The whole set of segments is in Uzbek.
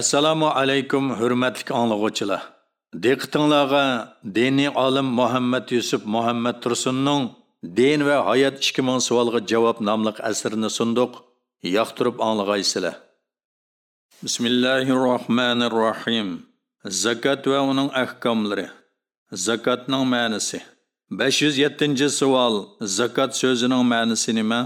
assalomu alaykum hurmatli anglag'uvchilar. Diqqatingizga diniy olim muhammad yusuf muhammad tursunning din va hayot ikki ming savolga javob nomli asrini sunduq yoqtirib anglag'aysizlar. Bismillahi rohmanir rohim va uning ahkomlari. Zakatning ma'nisi. 507 savol. Zakat so'zining ma'nisi nima?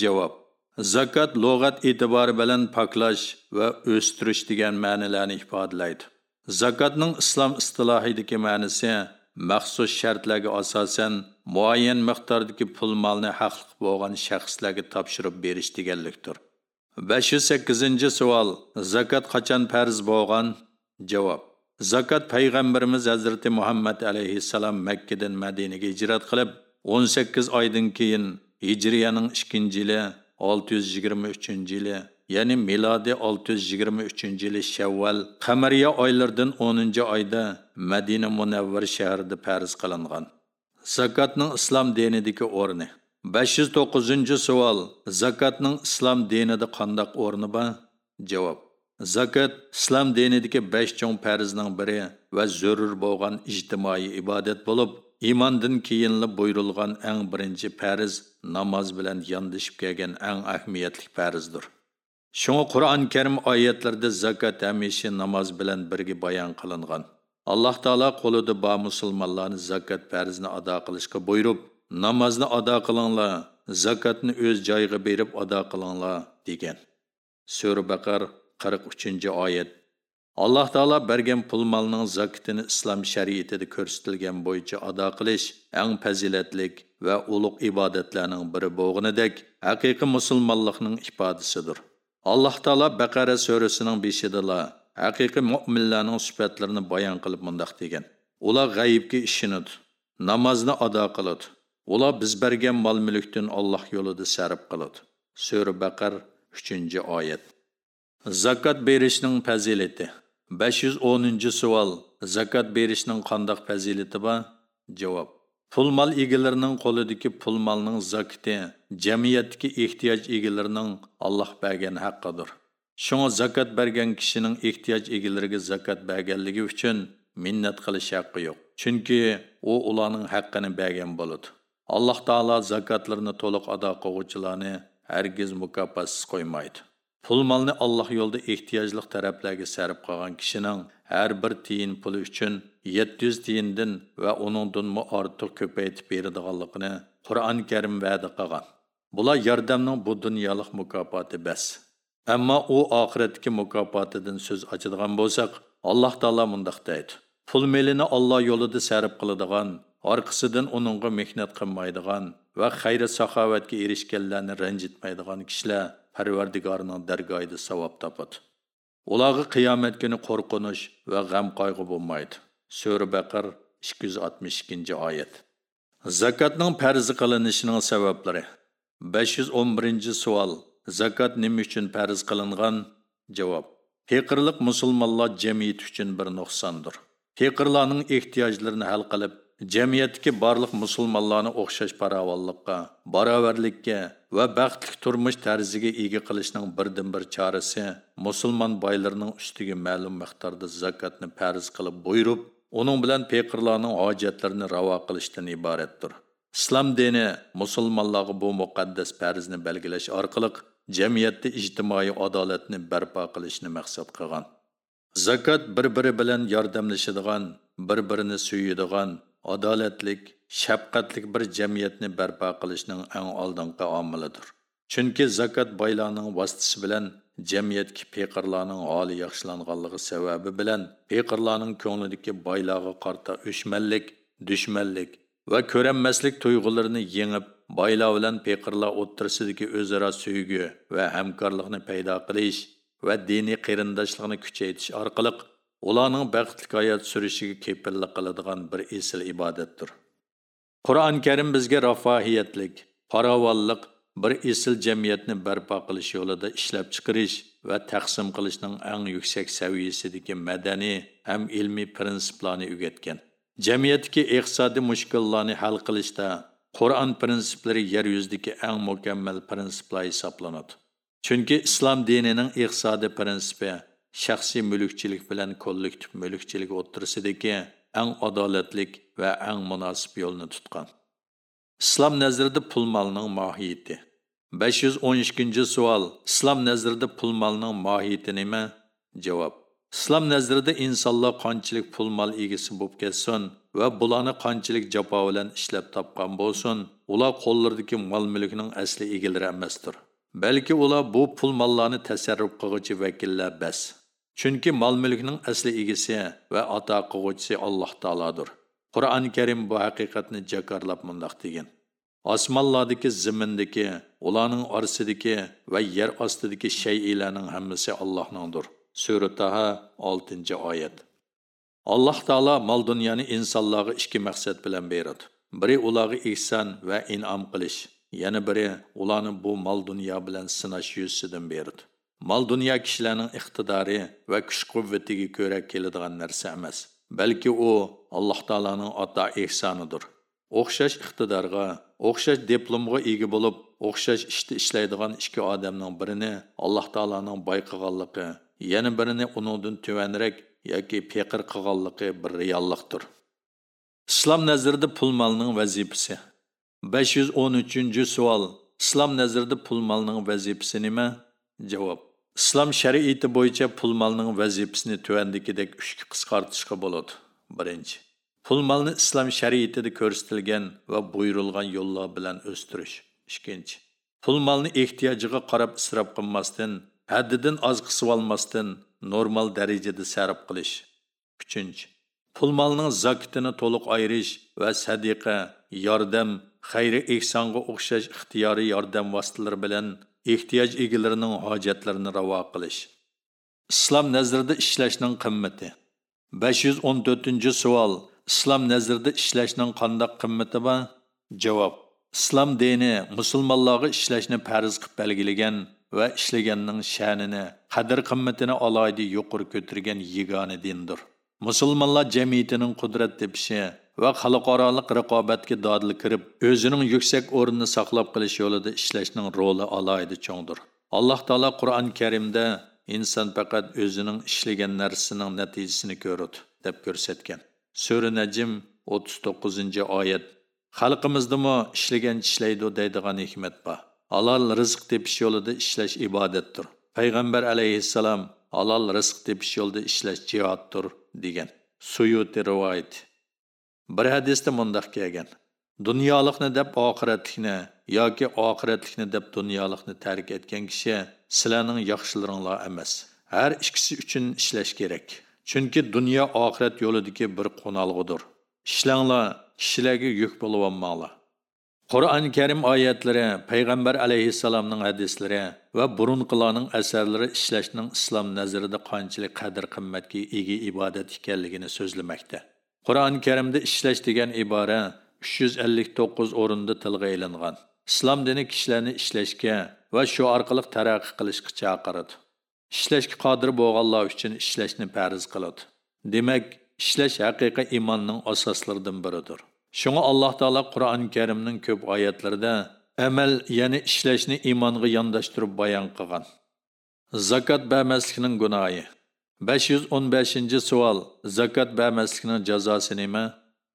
Javob. Zakat lug'at e'tibori bilan poklash va o'stirish degan ma'nilarni ifodalaydi. Zakatning islom istilohidagi ma'nisi maxsus shartlarga asosan muayyan miqdordagi pul molni haqliq bo'lgan shaxslarga topshirib berish deganlikdir. 508 savol: Zakat qachon farz bo'lgan? Javob: Zakat payg'ambarimiz Hazrati Muhammad alayhissalom makkadan Madinaga hijrat qilib 18 oydan keyin Hijriyaning ikkinchi yili 623 yili ya'ni milodiy 623 yili Shavval qamariya oylardan 10 oyda Madina Munavvar shahrida farz qilingan. Zakatning islom dinidagi o'rni 509 savol. Zakatning islom dinida qanday o'rni bor? Javob: Zakat islom dinidagi 5 cho'ng farzning biri va zarur bo'lgan ijtimoiy ibodat bo'lib, iymondan keyinli buyurilgan eng birinchi farz namoz bilan yondashib kelgan eng ahamiyatli farzdir shunga qur'oni karim oyatlarida zakot hamisha namoz bilan birga bayon qilingan. Alloh taolo qo'lida bor musulmonlarni zakot farzini ado qilishga buyurib namozni ado qilinglar zakotni o'z joyiga berib ado qilinglar degan. Sura baqar 43 oyat. Alloh taolo bergan pul molning zakotini islom shariatida ko'rsatilgan bo'yicha ado qilish eng fazilatlik va ulug' ibodatlarning biri bo'lganidek haqiqiy musulmonlikning ifodasidir alloh taolo baqara surasining beshidala haqiqiy mo'minlarning sifatlarini bayon qilib mundoq degan ular g'ayibga ishonadi namozni ado qiladi ular biz bergan mol mulkdan alloh yo'lida sarf qiladi sura baqar 3 oyat zakot berishning fazilati 510 savol. Zakot berishning qandoq fazilati bor? Javob. Pul mol egalarining qo'lidagi pul molning zakati jamiyatdagi ehtiyoj egalarining alloh bergan haqqidir. Shunga zakot bergan kishining ehtiyoj egalariga zakot berganligi uchun minnat qilish haqqi yo'q. Chunki u ularning haqqini bergan bo'ladi. Alloh taolo zakotlarni to'liq ado qiluvchilarni hargiz mukofotsiz qo'ymaydi pul molni alloh yo'lida ehtiyojli taraflarga sarf qilgan kishining har bir tiyin puli uchun 700 tiyindan va uningdanmi ortiq ko'paytib beradiganligini qur'oni karim va'da qilgan. Bular yordamning bu dunyolik mukofoti bas. Ammo u oxiratdagi mukofotidan so'z ochadigan bo'lsak alloh taolo mundoq deydi. Pul melini olloh yo'lida sarf qiladigan orqasidan uningga mehnat qilmaydigan va xayri saxovatga erishganlarni ranjitmaydigan kishilar parvardigorning dargoyida savob topadi ularga qiyomat kuni qo'rqinish va g'am qayg'u bo'lmaydi. Sura baqar 262 oyat. Zakotning farzi qilinishining sabablari. 511 savol. Zakot nima uchun farz qilingan? Javob. Feqirlik musulmonlar jamiyati uchun bir nuqsondir. Feqirlarning ehtiyojlarini hal qilib, jamiyatdagi barliq musulmonlarni o'xshash farovonlikqa barobarlikka va baxtli turmush tarziga ega qilishning birdan bir chorasi musulmon boylarining ustiga ma'lum miqdorda zakotni farz qilib buyurib uning bilan faqirlarning hojatlarini ravo qilishdan iboratdir. Islom dini musulmonlarga bu muqaddas farzni belgilash orqali jamiyatda ijtimoiy adolatni barpo qilishni maqsad qilgan. Zakot bir biri bilan yordamlashadigan bir birini suyadigan adolatlik shafqatlik bir jamiyatni barpo qilishning eng oldingi omilidir. Chunki zakot boylarning vositasi bilan jamiyatki peqirlarning holi yaxshilanganligi sababi bilan peqirlarning ko'nglidagi boylarga qarta o'shmanlik dushmanlik va ko'ranmaslik tuyg'ularini yengib boylar bilan peqirlar o'ttirsidagi o'zaro suygi va hamkorlikni paydo qilish va diniy qarindoshlikni kuchaytirish orqali ularning baxtli hayot surishiga kepillik qiladigan bir esil ibodatdir. Qur'oni karim bizga rafohiyatlik farovonlik bir esil jamiyatni barpo qilish yo'lida ishlab chiqarish va taqsim qilishning eng yuksak saviyasidagi madaniy ham ilmiy prinsiplarni o'rgatgan jamiyatdagi iqtisodiy mushkullarni hal qilishda qur'on prinsiplari yer yuzidagi eng mukammal prinsiplar hisoblanadi. Chunki islom dinining iqtisodiy prinsipi shaxsiy mulkchilik bilan kollektiv mulkchilik o'ttirisidagi eng adolatlik va eng munosib yo'lni tutgan. Islom nazrida pul molning mohiyati. 512 savol. Islom nazrida pul molning mohiyati nima? Javob. Islom nazrida insonlar qanchalik pul mol egasi bo'lib ketsin va bularni qanchalik jafo bilan ishlab topgan bo'lsin ular qo'llaridagi mol mulkning asli egalari emasdir. Balki ular bu pul mollarni tasarruf qilg'uvchi vakillar bas. Chunki mol mulkning asli egasi va ato qilg'uvchisi alloh taolodir. Qur'oni karim bu haqiqatni jakarlab mundoq degan. Osmonlardagi zimindagi ularning orasidagi va yer ostidagi shaylarning hammasi allohningdir. Sura taha 6 oyat. Alloh taolo mal dunyoni insonlarga ikki maqsad bilan beradi. Biri ularga ihson va inom qilish yana biri ularni bu mal dunyo bilan sinash yuzidan beradi. Mal dunyo kishilarning iqtidori va kuch quvvatiga ko'ra keladigan narsa emas balki u alloh taolaning ato ehsonidir o'xshash iqtidorga o'xshash diplomga ega bo'lib o'xshash ishda ishlaydigan ikki odamning birini alloh taolaning boy yana birini uningdan tuvanrak yoki peqir qilganligi bir reallikdir islom nazarida pul molning vazifasi besh yuz o'n uchinchi savol islom nazarida pul molning vazifasi nima javob islom shariati bo'yicha pul molning vazifasini tuvandagidek uchga qisqartirishga bo'ladi. Birinchi pul molni islom shariatida ko'rsatilgan va buyurilgan yo'llar bilan o'stirish. Ikkinchi pul molni ehtiyojiga qarab isrof qilmasdan haddidan oz qisib olmasdan normal darajada sarf qilish. Uchinchi pul molning zakitini to'liq ayirish va sadiqa yordam xayri ehsonga o'xshash ixtiyoriy yordam vositalari bilan ehtiyoj egalarining hojatlarini ravo qilish. Islom nazarida ishlashning qimmati. Besh yuz o'n to'rtinchi savol. Islom nazarida ishlashning qandoq qimmati bor javob. Islom dini musulmonlarga ishlashni farz qilib belgilagan va ishlaganning sha'nini qadr qimmatini alohida yuqori ko'targan yagona dindir. Musulmonlar jamiyatining qudrat tepishi va xalqaroliq raqobatga dodil kirib o'zining yuksak o'rnini saqlab qolish yo'lida ishlashning roli alohida cho'ngdir. Alloh taolo qur'oni karimda inson faqat o'zining ishlagan narsasining natijasini ko'radi deb ko'rsatgan. Sura najm o'ttiz to'qqizinchi oyat xalqimizdami ishlagan ishlaydi deydigan hikmat bor. Halol rizq tepish yo'lida ishlash ibodatdir. Payg'ambar alayhissalom halol rizq tepish yo'lida ishlash jihoddir degan suyuti rivoyat. Bir hadisda mundoq kelgan. Dunyolikni deb oxiratlikni yoki oxiratlikni deb dunyolikni tark etgan kishi sizlarning yaxshilaringlar emas. Har ikkisi uchun ishlash kerak. Chunki dunyo oxirat yo'lidagi bir qo'nalg'udir ishlanglar kishilarga yuk bo'lib qur'oni karim oyatlari payg'ambar alayhissalomning hadislari va burunqilarning asarlari ishlashning islom nazarida qanchalik qadr qimmatga ega ibodat ekanligini so'zlamoqda. Qur'oni karimda ishlash degan ibora uch yuz ellik to'qqiz o'rinda tilga ilingan islom dini kishilarni ishlashga va shu orqali taraqqiy qilishga chaqiradi ishlashga qodir bo'lganlar uchun ishlashni farz qiladi demak ishlash haqiqiy iymonning asoslaridan biridir shunga alloh taolo Qur'on Karimning ko'p oyatlarida amal, ya'ni ishlashni iymonga yondashtirib bayon qilgan. Zakat bermaslikning gunohi. 515-savol. Zakat bermaslikning jazosi nima?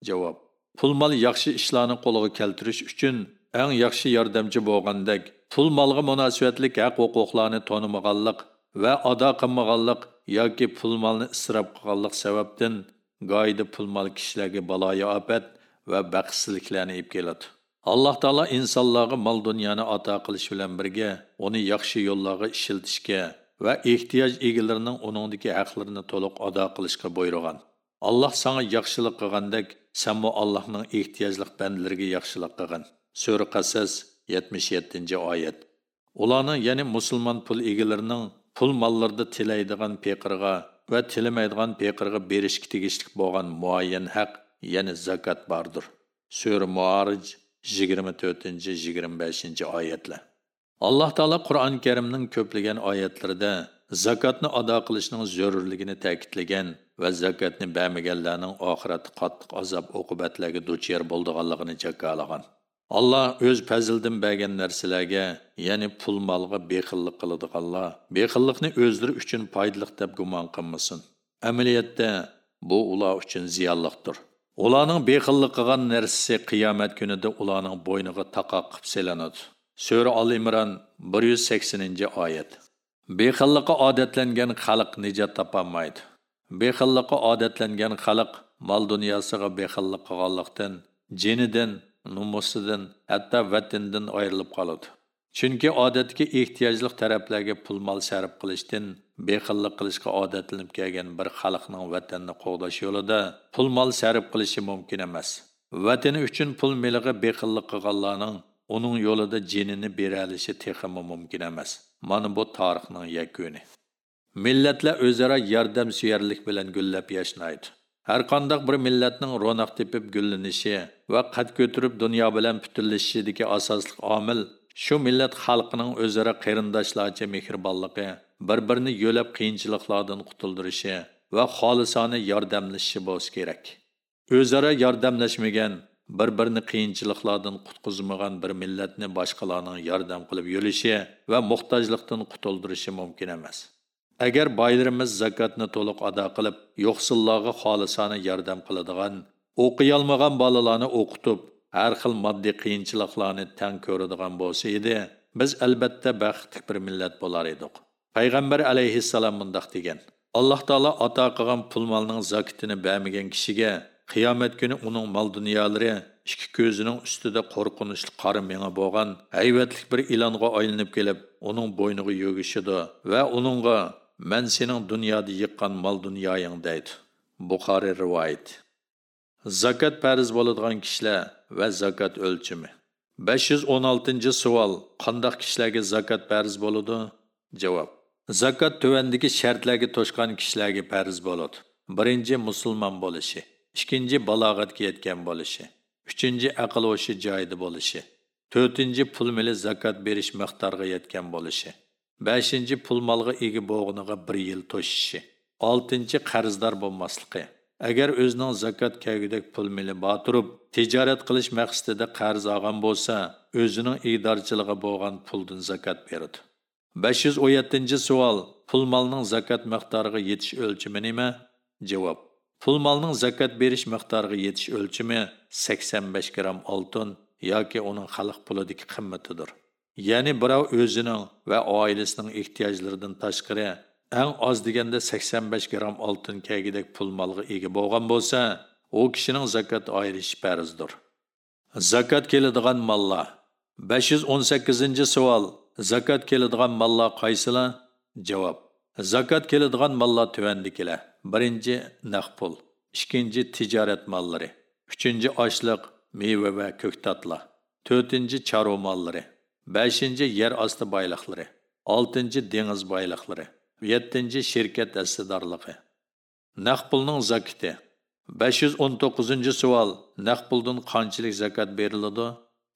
Javob. Pul mol yaxshi ishlarni qo'lga keltirish uchun eng yaxshi yordamchi bo'lgandek, pul molga munosabatlik haq-huquqlarni tonimaganlik va ado qilmaganlik yoki pul molni isrof qilganlik sababdan goyida pul mol kishilarga baloyi ofat va baxtsizliklarni ib keladi alloh taolo insonlarga mol dunyoni ato qilish bilan birga uni yaxshi yo'llarga ishiltishga va ehtiyoj egalarining uningdagi haqlarini to'liq ado qilishga buyurgan. Alloh sanga yaxshilik qilgandek sanmu allohning ehtiyojliq bandlariga yaxshilik qilgan sura qasas yetmish yettinchi oyat. Ularning ya'ni musulmon pul egalarining pul mollarda tilaydigan peqirga va tilamaydigan peqirga berishga tegishli bo'lgan muayyan haq ya'ni zakot bordir. Sura muarij 24-25 oyatlar. Alloh taolo qur'oni karimning ko'plagan oyatlarida zakotni ado qilishning zarurligini ta'kidlagan va zakotni bermaganlarning oxirati qattiq azob oqibatlarga duchyor bo'ldiganligini jakalagan alloh o'z fazildan bergan narsalarga ya'ni pul molga bexillik qiladiganlar bexillikni o'zlari uchun foydali deb gumon qilmasin. Amaliyotda bu ular uchun ziyonliqdir ularning bexillik qilgan narsasi qiyomat kunida ularning bo'yniga taqoq qilib selanadi. Sura al imron bir yuz saksoninchi oyat. Bexillikqa odatlangan xalq nijot topolmaydi bexillikqa odatlangan xalq mol dunyosiga bexillik qilganlikdan jinidan numusidan hatto vatandan ayrilib qoladi. Chunki odatga ehtiyojli taraflarga pul mol sarf qilishdan bexillik qilishga odatlanib kelgan bir xalqning vatanni qo'g'dash yo'lida pul mol sarf qilishi mumkin emas. Vatani uchun pul milig'i bexillik qilganlarning uning yo'lida jinini beralishi texmi mumkin emas. Mana bu tarixning yakuni. Millatlar o'zaro yordam suyarlik bilan gullab yashnaydi. Har qandoq bir millatning ro'naq tepib gullanishi va qad ko'tarib dunyo bilan butunlashishidagi asosli omil shu millat xalqining o'zaro qarindoshlarcha mehribonligi bir birini yo'lab qiyinchiliklardan qutuldirishi va xolisona yordamlashishi bo'lishi kerak. O'zaro yordamlashmagan bir birini qiyinchiliklardan qutqizmagan bir millatni boshqalarning yordam qilib yo'lishi va muhtojlikdan qutuldirishi mumkin emas. Agar boylarimiz zakotni to'liq ado qilib yo'qsillarga xolisona yordam qiladigan o'qiyolmagan bolalarni o'qitib har xil moddiy qiyinchiliklarni tang ko'radigan bo'lsa edi biz albatta baxtli bir millat bo'lar edik. Payg'ambar alayhissalom mundoq degan. Alloh taolo ato qilgan pul molning zakitini bermagan kishiga qiyomat kuni uning mol dunyolari ikki ko'zining ustida qo'rqinchli qora menga bo'lgan hayvatlik bir ilonga aylanib kelib uning bo'yniga yogishidi va uningga man sening dunyoda yiqqan mol dunyoying deydi. Buxoriy rivoyat. Zakat farz bo'ladigan kishilar va zakat o'lchimi. Besh yuz o'n oltinchi savol qandoq kishilarga zakat farz bo'ladi? Javob zakat tuvandagi shartlarga to'shgan kishilarga farz bo'ladi. Birinchi musulmon bo'lishi. Ikkinchi balog'atga yetgan bo'lishi. Uchinchi aql o'shi joyida bo'lishi. To'rtinchi pul mili zakot berish miqdoriga yetgan bo'lishi. Beshinchi pul molga ega bo'g'iniga bir yil to'shishi. Oltinchi qarzdor bo'lmasligi. Agar o'zining zakot kagidek pul mili bor turib tijorat qilish maqsadida qarz olgan bo'lsa o'zining idorchiligi bo'lgan puldan zakot beradi. Besh yuz o'n yettinchi savol pul molning zakot miqdoriga yetish o'lchimi nima? Javob. Pul malının zakat berish miqdoriga yetish o'lchami sakson besh gramm oltin yoki uning xalq pulidagi qimmatidir. Ya'ni birov o'zining va oilasining ehtiyojlaridan tashqari eng oz deganda 85 gramm oltin kagidek pul molga ega bo'lgan bo'lsa u kishining zakat ayirishi farzdir. Zakat keladigan mollar 518 savol. Zakat keladigan mollar qaysilar? Javob. Zakat keladigan mollar tuvandikilar birinchi naq pul. Ikkinchi tijorat mollari uchinchi oshliq meva va ko'ktatlar to'rtinchi chorva mollari beshinchi yer osti boyliqlari oltinchi dengiz boyliqlari yettinchi shirkat assidorligi naq pulning zakiti. Besh yuz o'n to'qqizinchi savol naq puldan qanchalik zakat beriladi?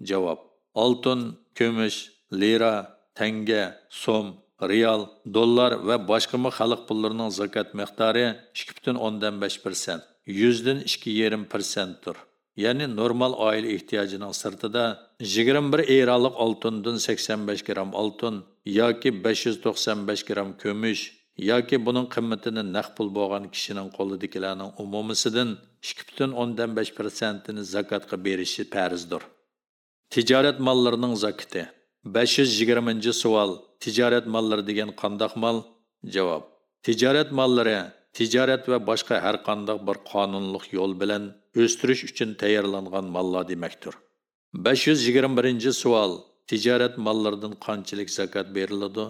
Javob oltin kumush lira tanga so'm. Real dollar va boshqa xalq pullarining zakat miqdori ikki butun o'ndan besh persent yuzdan ikki yarim persentdir. Ya'ni normal oila ehtiyojining sirtida 21 eralik oltindan 85 gram oltin yoki 595 gram kumush yoki buning qimmatini naq pul bo'lgan kishining qo'lidagilarning umumisidan 2,5 persentini zakotga berishi farzdir. Tijorat mollarining zakoti. 520 savol. Tijorat mollari degan qandoq mol javob. Tijorat mollari tijorat va boshqa har qandoq bir qonunliq yo'l bilan o'stirish uchun tayyorlangan mollar demakdir. Besh yuz yigirma birinchi savol. Tijorat mollaridan qanchalik zakot beriladi?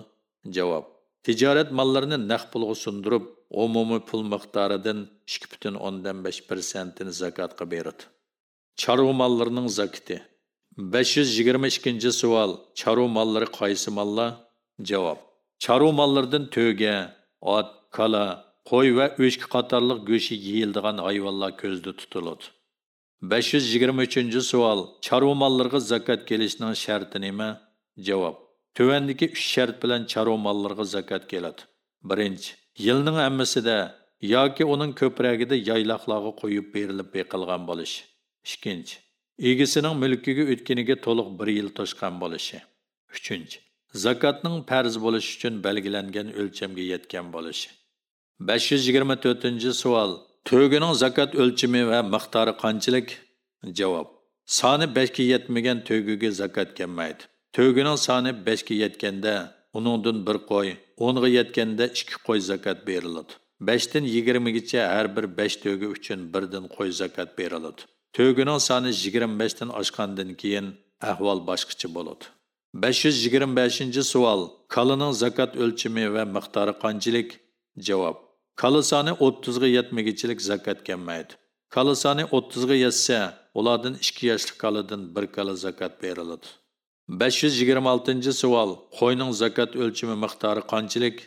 Javob. Tijorat mollarini naq pulga sundirib umumiy pul miqdoridan ikki butun o'ndan besh persentini zakotga beradi. Chorva mollarining zakoti besh yuz yigirma ikkinchi savol. Chorva mollari qaysi mollar javob. Chorva mollaridan to'ga ot kala qo'y va o'chki qatorliq go'shi yeyildigan hayvonlar ko'zda tutiladi. Besh yuz yigirma uchinchi savol. Chorva mollarga zakot kelishning sharti nima? Javob. Tuvandagi uch shart bilan chorva mollarga zakot keladi. Birinchi yilning hammasida yoki uning ko'pragida yayloqlarga qo'yib berilib beqilgan bo'lish. Ikkinchi egisining mulkiga o'tganiga to'liq bir yil toshgan bo'lishi. Uchinchi zakotning farz bo'lishi uchun belgilangan o'lchamga yetgan bo'lishi besh yuz yigirma to'rtinchi savol. To'gining zakot o'lchami va miqdori qanchalik? Javob. Soni beshga yetmagan to'giga zakot kelmaydi. To'gining soni beshga yetganda uningdan bir qo'y o'nga yetganda ikki qo'y zakot beriladi. Beshdan yigirmagacha har bir besh to'gi uchun birdan qo'y zakot beriladi. To'gining soni yigirma beshdan oshgandan keyin ahvol boshqacha bo'ladi. 525 savol. Kalaning zakat o'lchami va miqdori qanchalik? Javob. Kala soni 30 ga yetmagichilik zakat kelmaydi. Kala soni 30 ga yetsa, ulardan 2 yoshli kaladan 1 kala zakat beriladi. 526 savol. Qo'yning zakat o'lchami miqdori qanchalik?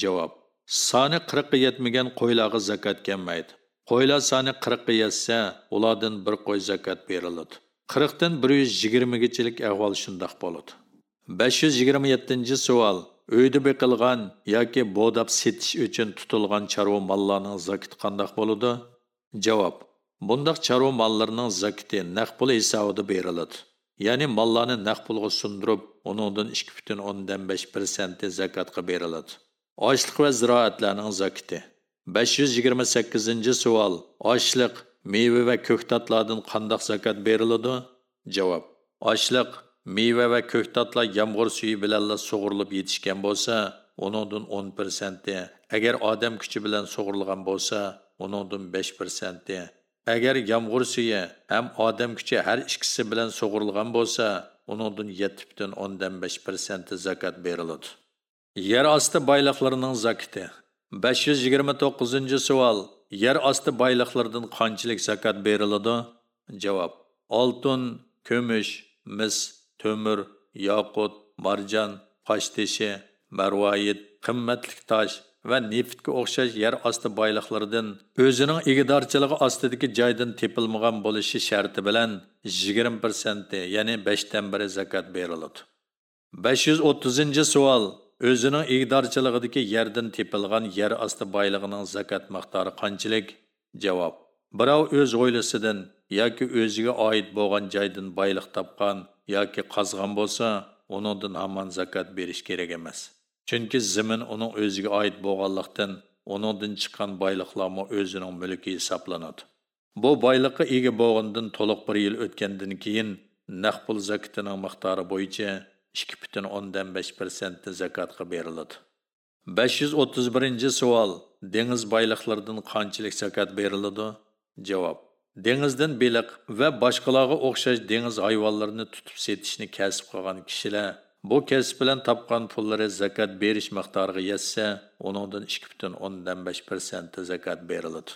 Javob. Sani 40 ga yetmagan qo'ylarga zakat kelmaydi. Qo'ylar sani 40 ga yetsa, ulardan 1 qo'y zakat beriladi. 40 dan 120 gachilik ahvol shundoq bo'ladi. Besh yuz yigirma yettinchi savol uyda beqilgan yoki bo'dab setish uchun tutilgan chorva mollarning zakiti qandoq bo'ladi? Javob bundoq chorva mollarining zakiti naq pul hisobida beriladi. Ya'ni mollarni naq pulga sundirib uningdan ikki butun o'ndan besh beriladi. Ochliq va ziroatlarning zakiti besh yuz savol ochliq meva va ko'ktatlardan qandoq zakat beriladi? Javob ochliq meva va ko'ktatlar yomg'ir suyi bilanla sug'urilib yetishgan bo'lsa uningdan o'n persenti agar odam kuchi bilan sug'urilgan bo'lsa uningdan besh persenti agar yomg'ir suyi ham odam kuchi har ikkisi bilan sug'urilgan bo'lsa uningdan yetti butun o'ndan besh persenti zakot beriladi. Yer osti boyliqlarining zakati. besh yuz yigirma to'qqizinchi savol. Yer osti boyliqlaridan qanchalik zakot beriladi? Javob oltin kumush mis to'mir yoqut marjon qoshtishi marvoyit qimmatlik tosh va neftga o'xshash yer osti boyliqlaridan o'zining igidorchiligi ostidagi joydan tepilmagan bo'lishi sharti bilan yigirma persenti ya'ni beshdan biri zakot beriladi. Besh yuz o'ttizinchi savol. O'zining igidorchiligidagi yerdan tepilgan yer osti boyligining zakot miqdori qanchalik? Javob. Birov o'z hovlisidan yoki o'ziga oid bo'lgan joydan boyliq topgan emas. Chunki zimin uning o'ziga oid bo'lganlikdan uningdan chiqqan boyliqlarmi o'zining mulki hisoblanadi. Bu boyliqqa ega bo'lgandan to'liq bir yil o'tgandan keyin naq pul zakotining miqdori bo'yicha ikki butun o'ndan besh persenti zakotga beriladi. Besh yuz o'ttiz birinchi savol dengiz boyliqlaridan qanchalik zakot beriladi? Javob. Dengizdan beliq va boshqalarga o'xshash dengiz hayvonlarini tutib setishni kasb qilgan kishilar bu kasb bilan topgan pullari zakot berish miqdoriga yetsa uningdan ikki butun o'ndan besh persenti zakot beriladi.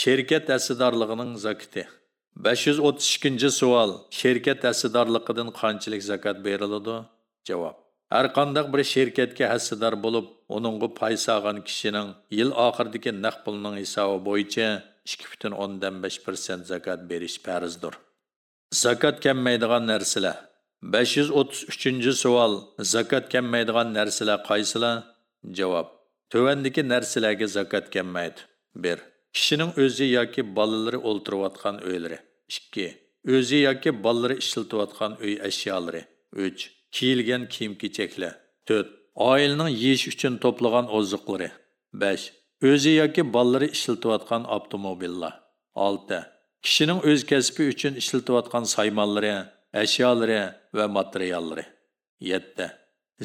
Sherkat asidorligining zakati. Besh yuz o'ttiz ikkinchi savol. Sherkat asidorligidan qanchalik zakot beriladi? Javob. Har qandaq bir sherkatga hassador bo'lib uningga pay solgan kishining yil oxiridagi naq pulning hisobi bo'yicha ikki butun o'ndan besh persent zakot berish farzdir. Zakot kelmaydigan narsalar. Besh yuz o'ttiz uchinchi savol. Zakot kelmaydigan narsalar qaysilar? Javob. Tuvandagi narsalarga zakot kelmaydi bir. Kishining o'zi yoki bolalari o'ltirayotgan uylari ikki o'zi yoki bolalari ishlatayotgan uy ashyolari. Uch. Kiyilgan kiyim kechaklar to'rt. Oilaning yeyish uchun to'plagan oziqlari. Besh. O'zi yoki bolalari ishlatayotgan avtomobillar. Olti. Kishining o'z kasbi uchun ishlatayotgan saymonlari ashyolari va materiallari. Yetti.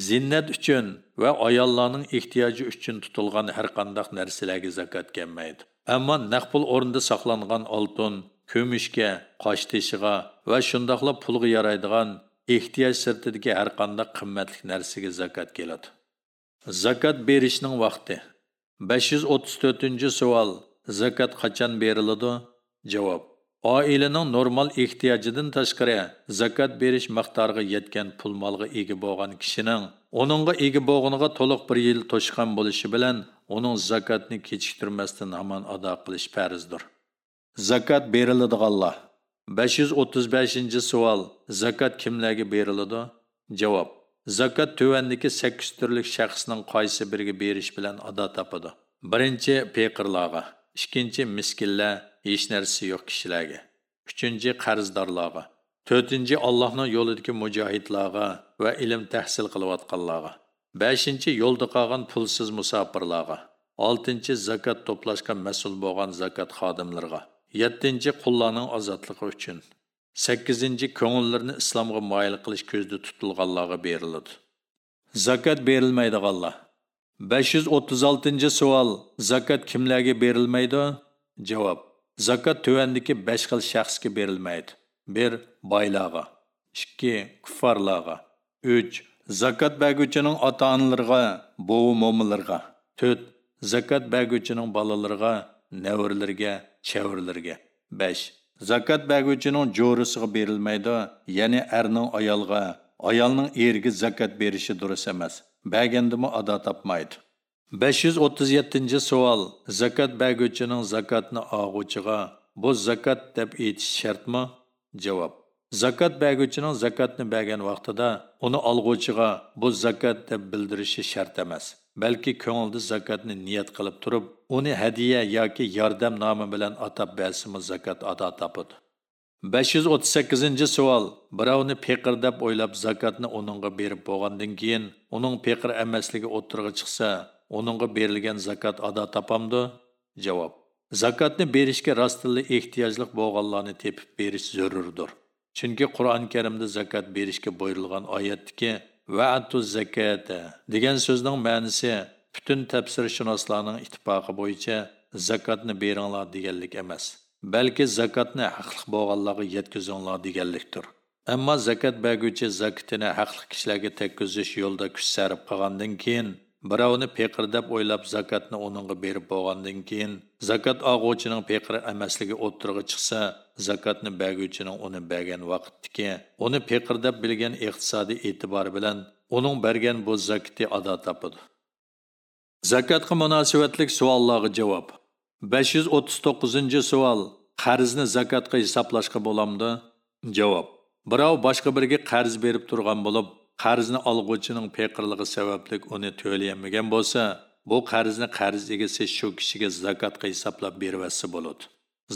Zinnat uchun va ayollarning ehtiyoji uchun tutilgan har qanday narsalarga zakot kelmaydi. Ammo naqpul o'rnida saqlangan oltin kumushga qosh teshiga va shundoqla pulga yaraydigan ehtiyoj sirtidagi har qanday qimmatli narsaga zakot keladi. Zakot berishning vaqti. 534 savol. Zakat qachon beriladi? Javob. Oilaning normal ehtiyojidan tashqari zakat berish miqdoriga yetgan pul molga ega bo'lgan kishining uningga ega bo'lganiga to'liq bir yil to'shgan bo'lishi bilan uning zakatni kechiktirmasdan hamon ado qilish farzdir. Zakat beriladiganlar. 535 savol. Zakat kimlarga beriladi? Javob. Zakot tuvandagi sakkiz turlik shaxsning qaysi biriga berish bilan ado topadi? Birinchi peqirlarga ikkinchi miskinlar. Hech narsasi yo'q kishilarga. Uchinchi qarzdorlarga to'rtinchi allohning yo'lidagi mujohidlarga va ilm tahsil qilayotganlarga beshinchi yo'lda qolgan pulsiz musofirlarga oltinchi zakot to'plashga mas'ul bo'lgan zakot xodimlarga yettinchi qullarning ozodligi uchun. Sakkizinchi ko'ngillarni islomga moyil qilish ko'zda tutilganlarga beriladi. Zakot berilmaydiganlar. Besh yuz o'ttiz oltinchi savol zakat kimlarga berilmaydi? Javob zakat tuvandagi besh xil shaxsga berilmaydi. Bir boylarga. Ikki kuffarlarga. Uch zakat berguvchining ota onalariga bovu mo'minlarga. To'rt zakat berguvchining bolalariga navrlarga chavrlarga besh zakot berguvchining jo'risiga berilmaydi ya'ni erning ayolga ayolning eriga zakot berishi durust emas bergandimi ado topmaydi. 537 savol. Zakot berguvchining zakotni og'uchiga bu zakot deb aytish shartmi? Javob. Zakot berguvchining zakotni bergan vaqtida uni olg'uvchiga bu zakot deb bildirishi shart emas. Balki ko'ngilda zakotni niyat qilib turib uni hadiya yoki yordam nomi bilan atab bersimi zakot ado topadi? 538 savol. Birovni peqir deb o'ylab zakotni uningga berib bo'lgandan keyin uning peqir emasligi o'ttirg'a chiqsa uningga berilgan zakot ado topamdi? Javob. Zakotni berishga rostilla ehtiyojli bo'lganlarni tepib berish zarurdir. Chunki qur'oni karimda zakot berishga buyurilgan oyatdiki vaatu zakata degan so'zning ma'nosi butun tafsirshunoslarning ittifoqi bo'yicha zakotni beringlar deganlik emas balki zakotni haqliq bo'lganlarga yetkazinglar deganlikdir. Ammo zakat berguvchi zakatini haqliq kishilarga tekkizish yo'lida kuch sarf qilgandan keyin birovni peqir deb o'ylab zakotni uningga berib bo'lgandan keyin zakot og'uvchining peqir emasligi o'ttirg'i chiqsa zakotni berguvchining uni bergan vaqtdiki uni peqir deb bilgan iqtisodiy e'tibor bilan uning bergan bu zakati ado topadi. Zakotga munosabatlik savollarga javob. besh yuz o'ttiz to'qqizinchi savol qarzni zakotga hisoblashga bo'lamdi javob. Birov boshqa biriga qarz berib turgan bo'lib qarzni olg'uvchining peqirligi sababli uni to'layolmagan bo'lsa bu qarzni qarz egasi shu kishiga zakotga hisoblab bervasi bo'ladi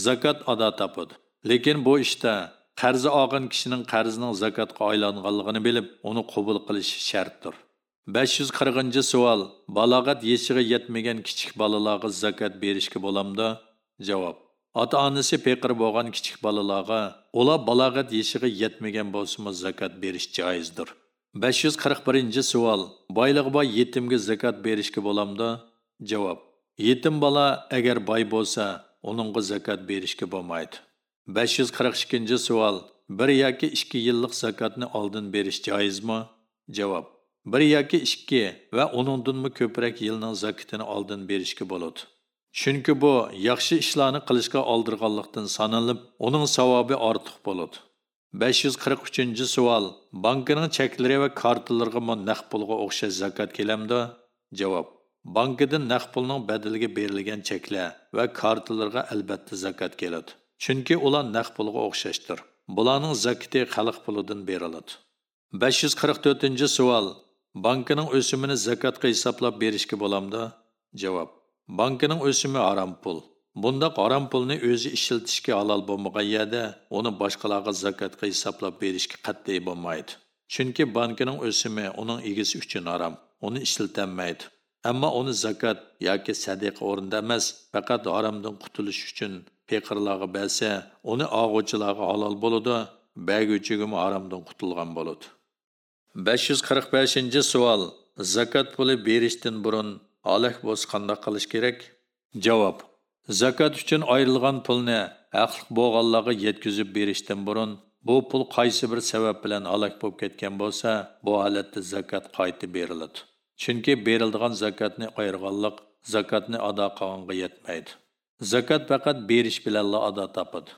zakot ado topadi lekin bu ishda qarzi olgan kishining qarzining zakotga aylanganligini bilib uni qabul qilish shartdir. Besh yuz qirqinchi savol balog'at yeshiga yetmagan kichik bolalarga zakot berishga bo'lamda? Javob ota onasi peqir bo'lgan kichik bolalarga ular balog'at yeshiga yetmagan bo'lsa zakot berish joizdir. 541 savol boyligi boy yetimga zakot berishga bo'lamdi javob. Yetim bola agar boy bo'lsa uningga zakot berishga bo'lmaydi. 542 savol 1 yoki 2 yillik zakotni oldin berish joizmi? Javob. 1 yoki 2 va uningdinmi ko'proq yilning zakotini oldin berishga bo'ladi. Chunki bu yaxshi ishlarni qilishga oldirganlikdan sanalib uning savobi ortiq bo'ladi. 543 savol. Bankining ва va мо naq пулга o'xshash zakot kelamdi javob. Bankidan naq pulning badaliga berilgan cheklar ва kartalarga albatta zakot keladi. Chunki ular naq pulga o'xshashdir. Bularning zakoti xalq pulidan beriladi. 544 savol. Bankining o'simini zakotga hisoblab berishga bo'lamdi javob. Bankining o'simi harom pul. Bunda harom pulni o'zi ishlatishga halol bo'lmagan yerda uni boshqalarga zakotga hisoblab berishga qat'iy bo'lmaydi. Chunki bankining o'simi uning egasi uchun harom, uni ishlatolmaydi. Ammo uni zakot yoki sadaqa o'rinda emas, faqat haromdan qutulish uchun peqirlarga bersa, uni og'uvchilarga halol bo'ladi, berguvchiga haromdan qutulgan bo'ladi. 545 savol. Zakot puli berishdan burun halok bo'lsa qanday qilish kerak? Javob: zakat uchun ayrilgan pulni haqliq bo'lganlarga yetkazib berishdan burun bu pul qaysi bir sabab bilan halok bo'lib ketgan bo'lsa bu holatda zakat qaytib beriladi. Chunki berildigan zakatni ayirganlik zakatni ado qilganga yetmaydi. Zakat faqat berish bilanla ado topadi.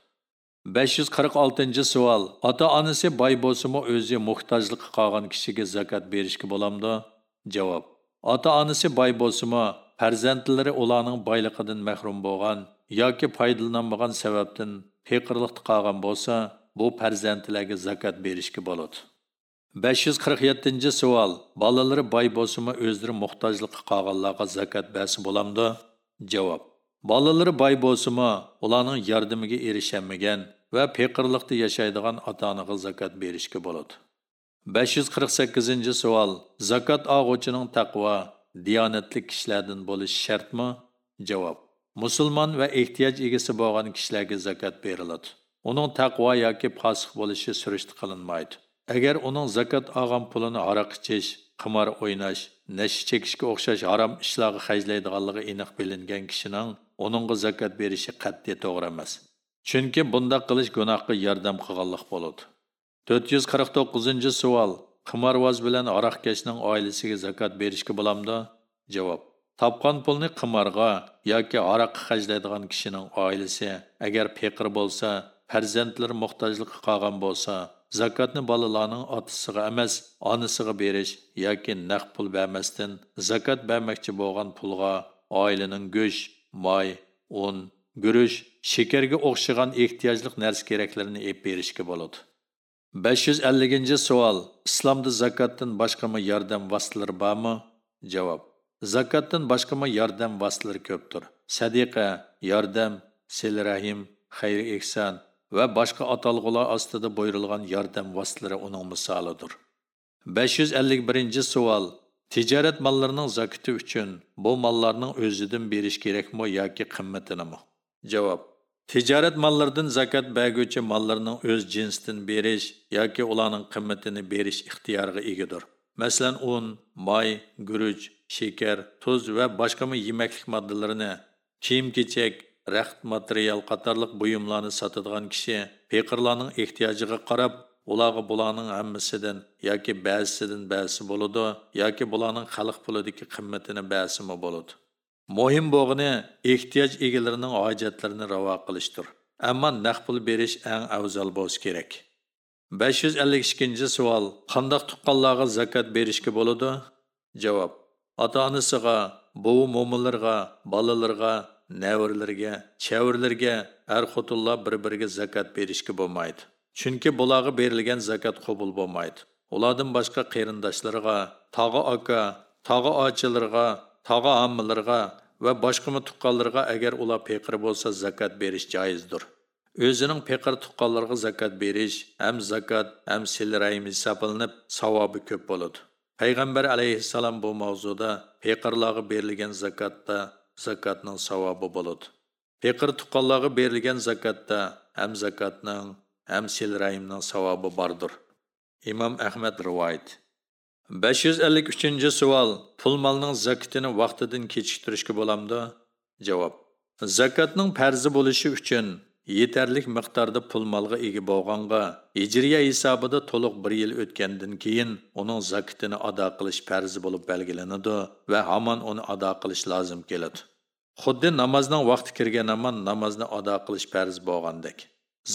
546 savol. Ota onasi boy bo'lsimi o'zi muhtojlik qolgan kishiga zakat berishga bo'lamdi javob. Ota onasi boy bo'lsimi farzandlari ularning boyliqidan mahrum bo'lgan yoki foydalanmagan sababdan feqirliqda qolgan bo'lsa bu farzandlarga zakat berishga bo'ladi 547 savol bolalari boy bo'lsimi o'zlari muhtojlikqa qolganlarga zakat bersa bo'lamdi javob bolalari boy bo'lsimi ularning yordamiga erishamagan va peqirliqda yashaydigan ota onaga zakat berishga bo'ladi 548 savol zakat og'uchining taqvo diyonatli kishilardan bo'lishi shartmi? Javob. Musulmon va ehtiyoj egasi bo'lgan kishilarga zakot beriladi. Uning taqvo yoki fosiq bo'lishi surishti qilinmaydi. Agar uning zakot olgan pulini aroq ichish qimor o'ynash nasha chekishga o'xshash harom ishlarga hajlaydiganligi aniq bilingan kishining uningga zakot berishi qat'iy to'g'ri emas. Chunki bundoq qilish gunohga yordam qilganlik bo'ladi. To'rt yuz qirq to'qqizinchi savol. Qimorvoz bilan aroqkashning oilasiga zakot berishga bo'lamdi javob. Topgan pulni qimorga yoki aroqqa hajlaydigan kishining oilasi agar peqir bo'lsa farzandlar muhtojlikqa qolgan bo'lsa zakotni bolalarning otasiga emas onasiga berish yoki naq pul bermasdan zakot bermoqchi bo'lgan pulga oilaning go'sht moy un guruch shakarga o'xshagan ehtiyojli narsa keraklarini ep berishga bo'ladi. 550-ci sual. İslamda zakatdan başqama yardım vasıtaları barmı? Cavab. Zakatdan başqama yardım vasıtaları köpdür. Sadiqa, yardım, sil rahim, xeyr ihsan və başqa atalğılar astıda buyurulğan yardım vasıtaları onun misalıdır. 551-ci sual. Ticaret mallarının zakıtı üçün bu mallarının özüdün beriş gerekmi yoki qimmatinimi? Cavab. Tijorat mollaridan zakot berguvchi mollarning o'z jinsidan berish yoki ularning qimmatini berish ixtiyoriga egadir. Masalan un moy guruch shakar tuz va boshqa yemaklik moddalarini kiyim kechak rəxt material qatarlıq buyumlarını satadigan kishi peqirlarning ehtiyojiga qarab ularga bularning hammasidan yoki ba'zisidan ba'zisi bo'ladi yoki bularning xalq pulidagi qimmatini ba'simi bo'ladi. Ravo qilishdir. Ammo naq pul berish eng afzal bo'lsa kerak. Besh yuz ellik ikkinchi savol. Qandoq tuqqanlarga zakot berishga bo'ladi? Javob. Ota onasiga buvi mo'minlarga bolalarga navirlarga chavirlarga ar xotinlar bir biriga zakot berishga bo'lmaydi. Chunki bularga berilgan zakot qabul bo'lmaydi. Ulardan boshqa qarindoshlarga tog'a aka tog'a ochilarga tog'a ammilarga va boshqa tuqqanlarga agar ular peqir bo'lsa zakot berish joizdir o'zining peqir tuqqanlarga zakot berish ham zakot ham sil rahim hisoblanib savobi ko'p bo'ladi payg'ambar alayhissalom bu mavzuda peqirlarga berilgan zakotda zakatning savobi bo'ladi peqir tuqqanlarga berilgan zakatda ham zakatning ham sil rahimning savobi bordir imom ahmad rivoyat besh yuz ellik uchinchi savol. Pul molning zakatini vaqtidan kechiktirishga bo'lamdi javob. Zakatning farzi bo'lishi uchun yetarlik miqdorda pul molga ega bo'lganga hijriya hisobida to'liq bir yil o'tgandan keyin uning zakatini ado qilish farzi bo'lib belgilanadi va hamon uni ado qilish lozim keladi. Xuddi namozning vaqti kirgan hamon namozni ado qilish farz bo'lgandek.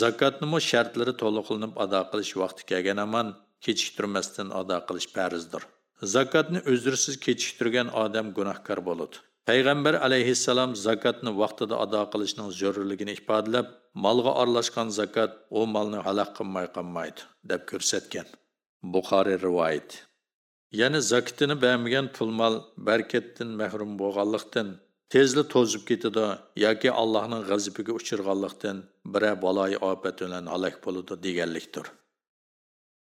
Zakotnimi shartlari to'liqlanib ado qilish vaqti kelgan hamon kechiktirmasdan ado qilish farzdir. Zakotni uzrsiz kechiktirgan odam gunohkor bo'ladi. Payg'ambar alayhissalom zakotni vaqtida ado qilishning zarurligini ifodalab molga aralashgan zakot u molni halaq qilmay qolmaydi deb ko'rsatgan. Buxoriy rivoyat. Ya'ni zakotini bermagan pul mol barkatdan mahrum bo'lganlikdan tezli to'zib ketadi yoki allohning g'azabiga uchirganlikdan bira baloyi ofat bilan halok bo'ladi deganlikdir.